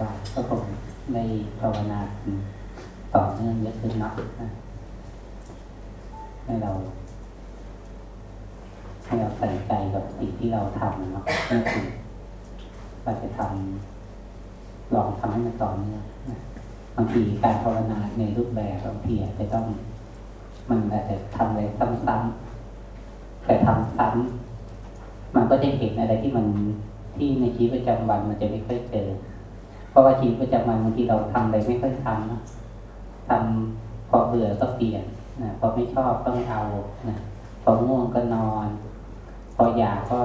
ว่าก็คงในภาวนาต่อเนื่องเยอะขึ้นนักให้เราให้เราใส่ใจกับสิ่งที่เราทำเนาะนั่นคือเราจะทำลองทำให้มันต่อเนื่องนะบางทีการภาวนาในรูปแบบบางทีอาจจะต้อง มันอาจจะทำอะไรซ้ำๆแต่ทำซ้ำมันก็จะเห็นอะไรที่มันที่ในชีวิตประจำวันมันจะไม่ค่อยเจอ เพราะว่าชีวิตประจำวันบางทีเราทำอะไรไม่ค่อยทำนะทำพอเบื่อก็เปลี่ยนนะพอไม่ชอบก็ไม่เอานะพอง่วงก็นอน พออยากก็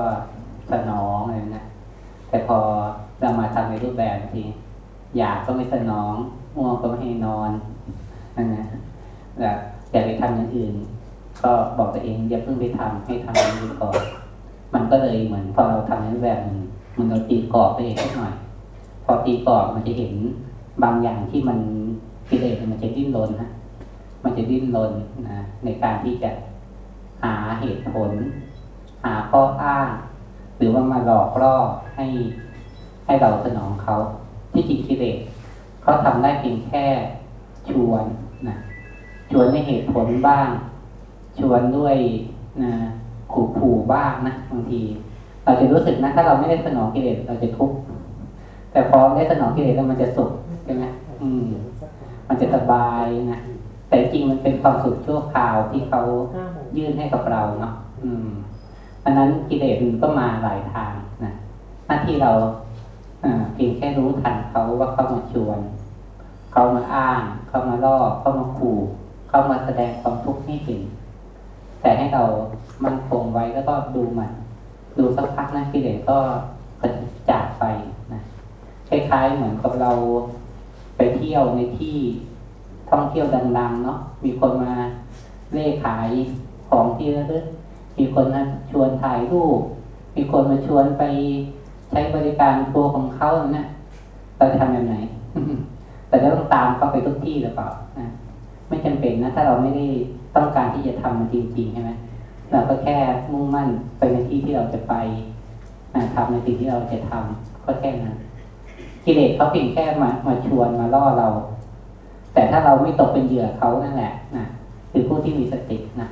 สนองอะไรนะแต่พอเรามาทำในรูปแบบทีอยากก็ไม่สนองง่วงก็ไม่ให้นอนนั่นนะแต่อยากไปทำอย่างอื่น ก็บอกตัวเองอย่าเพิ่งไปทำให้ทำอย่างนี้ก่อนมันก็เลยเหมือนพอเราทำในรูปแบบมันมันเราตีกรอบไปเองสักหน่อย พอตีกรอบมันจะเห็นบางอย่างที่มันกิเลสมันจะดิ้นรนฮะมันจะดิ้นรนนะในการที่จะหาเหตุผล หาข้ออ้างหรือว่ามาหลอกล่อให้ให้เราสนองเขา ที่จริงกิเลสเขาทำได้เพียงแค่ชวนนะชวนให้เหตุผลบ้าง ชวนด้วยนะขู่ขู่บ้างนะบางที เราจะรู้สึกนะถ้าเราไม่ได้สนองกิเลสเราจะทุกข์ แต่พอได้สนองกิเลสแล้วมันจะสุขใช่ไหมอืม มันจะสบายนะแต่จริงมันเป็นความสุขชั่วคราวที่เขายื่นให้กับเราเนาะอืมอันนั้นกิเลสมันก็มาหลายทางนะหน้าที่เราเพียงแค่รู้ทันเขาว่าเขามาชวน เขามาอ้าง เขามาล่อเขามาขู่เขามาแสดงความทุกข์ให้เห็นแต่ให้เรามันคงไว้แล้วก็ดูมัน ดูสักพักนะกิเลสก็จากไป คล้ายๆเหมือนกับเราไปเที่ยวในที่ท่องเที่ยวดัง ๆ เนาะมีคนมาเล่ขายของที่ระลึกมีคนมาชวนถ่ายรูป มีคนมาชวนไปใช้บริการทัวร์ของเขาเนี่ยเราจะทำแบบไหนแต่จะต้องตามเขาไปทุกที่หรือเปล่านะไม่จำเป็นนะถ้าเราไม่ได้ต้องการที่จะทำมันจริงๆใช่ไหมเราก็แค่มุ่งมั่นไปในที่ที่เราจะไปทำในสิ่งที่เราจะทำก็แค่นั้น กิเลสเขาเพียงแค่มามาชวนมาล่อเรา แต่ถ้าเราไม่ตกเป็นเหยื่อเขานั่นแหละนะคือผู้ที่มีสตินะ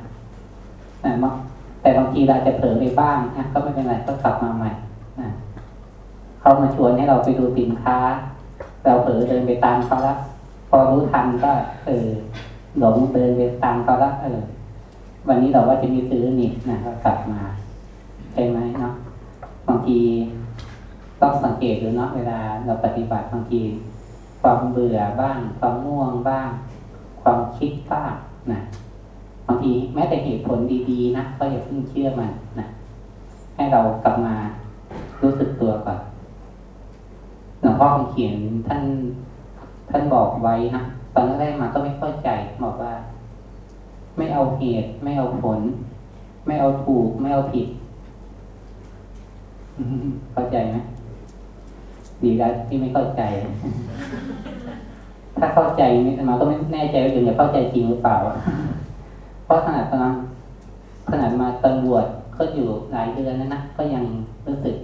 นะแต่บางทีเราจะเผลอไปบ้างนะก็ไม่เป็นไรก็กลับมาใหม่นะเขามาชวนให้เราไปดูสินค้า เราเผลอเดินไปตามเขาละพอรู้ทันก็เออหลงเดินไปตามเขาละเออ วันนี้เราว่าจะมีซื้อนี่นะก็กลับมาใช่ไหมเนาะ ต้องสังเกตดูเนาะเวลาเราปฏิบัติบางที ความเบื่อบ้าง ความง่วงบ้าง ความคิดบ้างนะบางทีแม้แต่เหตุผลดีๆนะก็อย่าเพิ่งเชื่อมันนะให้เรากลับมารู้สึกตัวก่อนหลวงพ่อคงเขียนท่านท่านบอกไว้นะตอนแรกมาก็ไม่เข้าใจบอกว่า ไม่เอาเหตุไม่เอาผล ไม่เอาถูก ไม่เอาผิด เข้าใจไหม ดีแล้วที่ไม่เข้าใจ ถ้าเข้าใจมาก็ไม่แน่ใจว่าอยู่จะเข้าใจจริงหรือเปล่า เพราะขนาดตอนขนาดมาตำรวจก็อยู่หลายเดือนแล้วนะก็ยังรู้สึก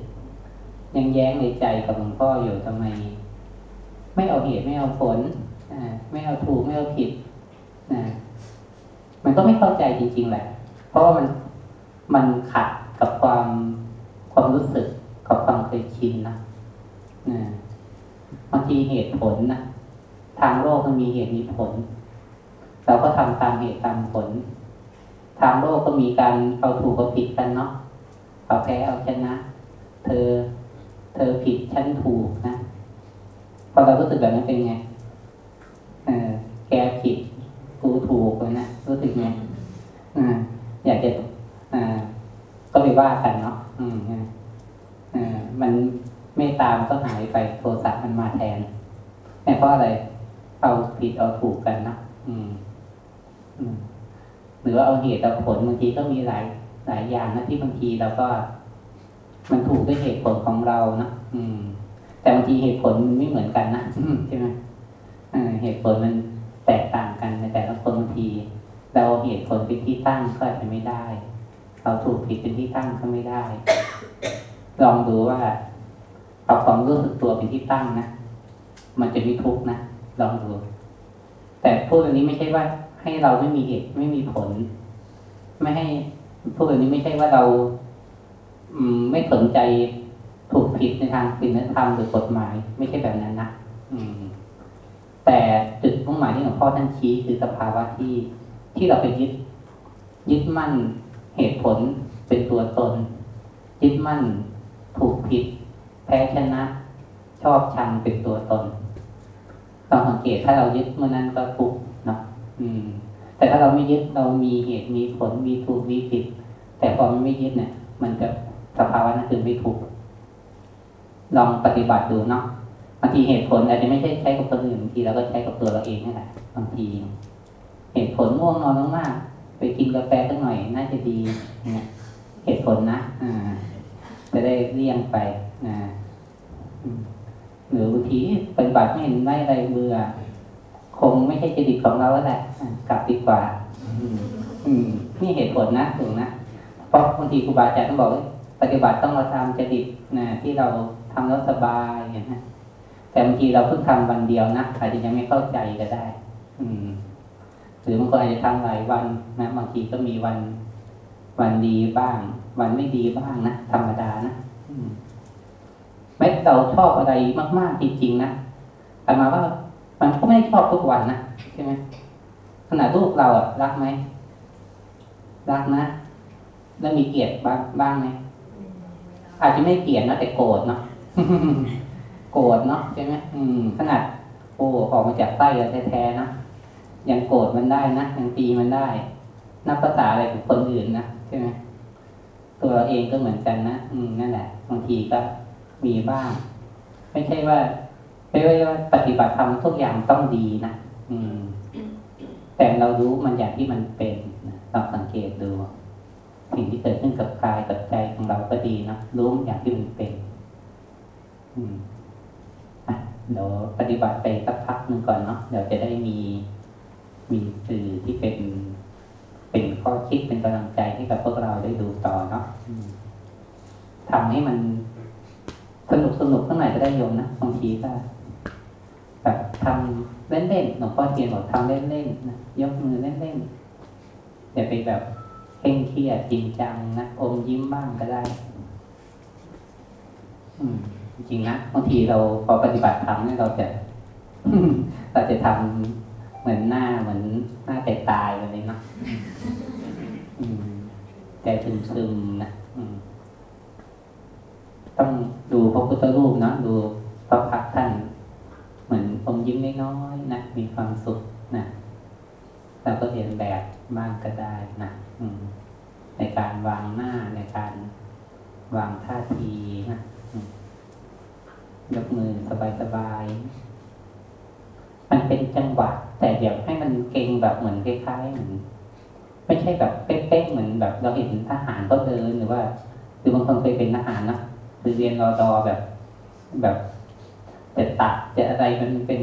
ยังแย้งในใจกับหลวงพ่ออยู่ทำไม ไม่เอาเหตุไม่เอาผลไม่เอาถูกไม่เอาผิดนะมันก็ไม่เข้าใจจริง ๆ แหละ เพราะว่ามันมันขัดกับความความรู้สึกกับความเคยชินนะบาง ทีเหตุผลนะทางโลกมันมีเหตุมีผล เราก็ทำตามเหตุตามผล ทางโลกก็มีการเอาถูกเอาผิดกันเนาะเอาแพ้เอาชนะ เธอ เธอผิดฉันถูกนะพอเรารู้สึกแบบนั้นเป็นไงเออแกผิดกูถูกเลยนะรู้สึกไงอ่าอยากจะอ่าก็ไปว่ากันเนาะอืมอ่ามันไม่ตามก็หายไปโท ราะอะไรเอาผิดเอาถูกกันนะอืม อืมหรือว่าเอาเหตุเอาผลบางทีก็มีหลายหลายอย่างนะที่บางทีเราก็ มันถูกด้วยเหตุผลของเรานะอืม แต่บางทีเหตุผลมันไม่เหมือนกันนะใช่ไหมเหตุผลมันแตกต่างกันในแต่ละคนบางที เราเหตุผลเป็นที่ตั้งก็อาจจะไม่ได้ เราถูกผิดเป็นที่ตั้งก็ไม่ได้ ลองดูว่าเอาความรู้สึกตัวเป็นที่ตั้งนะ มันจะไม่ทุกข์นะลองดู แต่พูดอันนี้ไม่ใช่ว่าให้เราไม่มีเหตุไม่มีผล ไม่ให้พูดอันนี้ไม่ใช่ว่าเราอไม่สนใจถูกผิดในทางศีลธรรมหรือกฎหมาย ไม่ใช่แบบนั้นนะอืมแต่จุดมุ่งหมายที่หลวงพ่อท่านชี้คือสภาวะที่ที่เราไปยึด ยึดมั่นเหตุผลเป็นตัวตน ยึดมั่นถูกผิด แพ้ชนะ ชอบชังเป็นตัวตน ลองสังเกตถ้าเรายึดเมื่อนั้นก็ทุกข์เนาะอืม แต่ถ้าเราไม่ยึดเรามีเหตุมีผลมีถูกมีผิด แต่พอมันไม่ยึดเนี่ย มันจะสภาวะนั้นคือไม่ถูกลองปฏิบัติดูเนาะบางทีเหตุผลอาจจะไม่ใช่ใช้กับคนอื่นบางทีเราก็ใช้กับตัวเราเองนี่แหละบางทีเหตุผลง่วงนอนมากๆไปกินกาแฟสักหน่อยน่าจะดีเนี่ยเหตุผลนะอ่าจะได้เลี่ยงไปนะอืม หรือบางทีปฏิบัติไม่เห็นไม่อะไรเบื่อคงไม่ใช่จริตของเราแล้วแหละกลับดีกว่า อืมนี่เหตุผลนะถูกนะเพราะบางทีครูบาอาจารย์ต้องบอกว่าปฏิบัติต้องมาทำจริตนะที่เราทำแล้วสบายนะแต่บางทีเราเพิ่งทำวันเดียวนะอาจจะยังไม่เข้าใจก็ได้ อืมหรือบางคนอาจจะทำหลายวันนะบางทีก็มีวันวันดีบ้าง วันไม่ดีบ้างนะธรรมดานะอืม แม้เราชอบอะไรมาก ๆ จริง ๆ นะแต่มาว่ามันก็ไม่ได้ชอบทุกวันนะใช่ไหมขนาดลูกเราอะรักไหมรักนะแล้วมีเกลียดบ้างบ้างไหมอาจจะไม่เกลียดนะแต่โกรธเนาะโกรธเนาะใช่ไหมอืม ขนาดโอ้ออกมาจากไส้เราแท้ๆนะยังโกรธมันได้นะยังตีมันได้นับภาษาอะไรกับคนอื่นนะใช่ไหมตัวเราเองก็เหมือนกันนะอืมนั่นแหละบางทีก็ มีบ้าง ไม่ใช่ว่า ไม่ใช่ว่าปฏิบัติธรรมทุกอย่างต้องดีนะอืม แต่เรารู้มันอย่างที่มันเป็นนะเราสังเกตดู สิ่งที่เกิดขึ้นกับกายกับใจของเราก็ดีนะรู้มันอย่างที่มันเป็น อืมอะเดี๋ยวปฏิบัติไปสักพักหนึ่งก่อนเนาะเดี๋ยวจะได้มีมีสื่อที่เป็นเป็นข้อคิดเป็นกำลังใจให้กับพวกเราได้ดูต่อเนาะทำให้มัน สนุกสนุกข้างในก็ได้โยมนะบางทีก็แบบทำเล่นๆหลวงพ่อเทียนบอกทำเล่นๆนะยกมือเล่นๆอย่าไปแบบเคร่งเครียดจริงจังนะอมยิ้มบ้างก็ได้ อืม จริงนะบางทีเราพอปฏิบัติธรรมเนี่ยเราจะเราจะทำเหมือนหน้าเหมือนหน้าแตายตายอะไรเนาะใจซึมๆนะ ต้องดูพระพุทธรูปนะดูพระพักท่าน เหมือนอมยิ้มน้อยๆนะมีความสุขนะเราก็เรียนแบบบ้างก็ได้นะในการวางหน้าในการวางท่าทีนะยกมือสบายๆมันเป็นจังหวะแต่เดี๋ยวให้มันเก่งแบบเหมือนคล้ายๆเหมือนไม่ใช่แบบเป๊ะๆเหมือนแบบเราเห็นทหารเขาเดินหรือว่า หรือบางคนเคยเป็นทหารนะ เรียนรอดอแบบ แบบจะตัดจะอะไรมันเป็น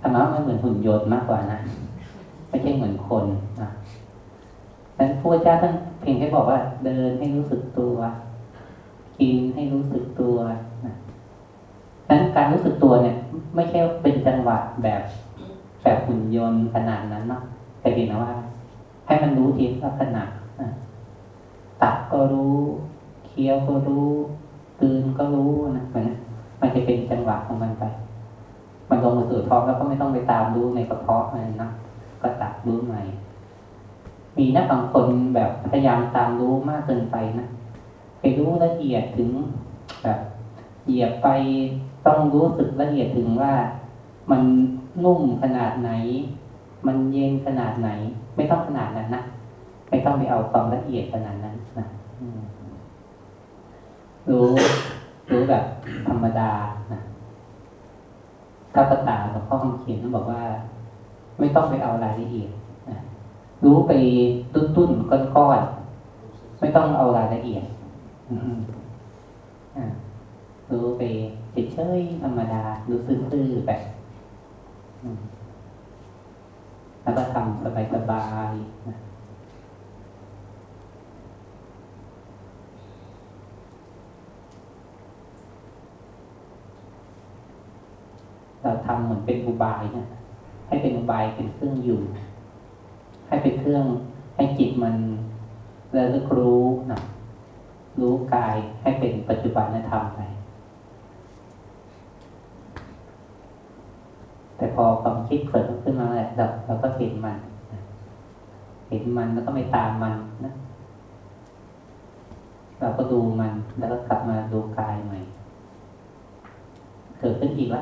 ธรรมะมันเหมือนหุ่นยนต์มากกว่านะไม่ใช่เหมือนคนนะนั้นพระเจ้าท่านเพียงแค่บอกว่า เดินให้รู้สึกตัว กินให้รู้สึกตัวนะนั้นการรู้สึกตัวเนี่ย ไม่ใช่เป็นจังหวะแบบแบบหุ่นยนต์ขนาดนั้นเนาะแต่เพียงแต่ว่า ให้มันรู้ทีลักษณะนะตัดก็รู้ เคี้ยวก็รู้กลืนก็รู้นะมันมันจะเป็นจังหวะของมันไป มันลงมาสู่ท้องแล้วก็ไม่ต้องไปตามรู้ในกระเพาะมันนะก็ตัดรู้ใหม่มีนักบางคนแบบพยายามตามรู้มากเกินไปนะไปรู้ละเอียดถึงแบบเหยียบไปต้องรู้สึกละเอียดถึงว่ามันนุ่มขนาดไหน มันเย็นขนาดไหน ไม่ต้องขนาดนั้นนะไม่ต้องไปเอาความละเอียดขนาดนั้นนะอืมรู้รู้แบบธรรม ดานะถ้าภาษาหลวงพ่อคำเขียนต้องบอกว่า ไม่ต้องไปเอารายละเอียดนะรู้ไปตุ้นตุ้นก้อนก้อนๆไม่ต้องเอารายละเอียดรู้ไปเฉยๆธรรมดา รู้ซื่อๆแบบแล้วก็ทำสบายๆนะ เราทำเหมือนเป็นอุบายเนี่ยให้เป็นอุบายเป็นเครื่องอยู่ ให้เป็นเครื่องให้จิตมันระลึกรู้นะรู้กายให้เป็นปัจจุบันธรรมไปแต่พอความคิดเกิดขึ้นมาแหละเราเราก็เห็นมันเห็นมันแล้วก็ไม่ตามมันนะ เราก็ดูมันแล้วก็กลับมาดูกายใหม่ เกิดขึ้นอีกแ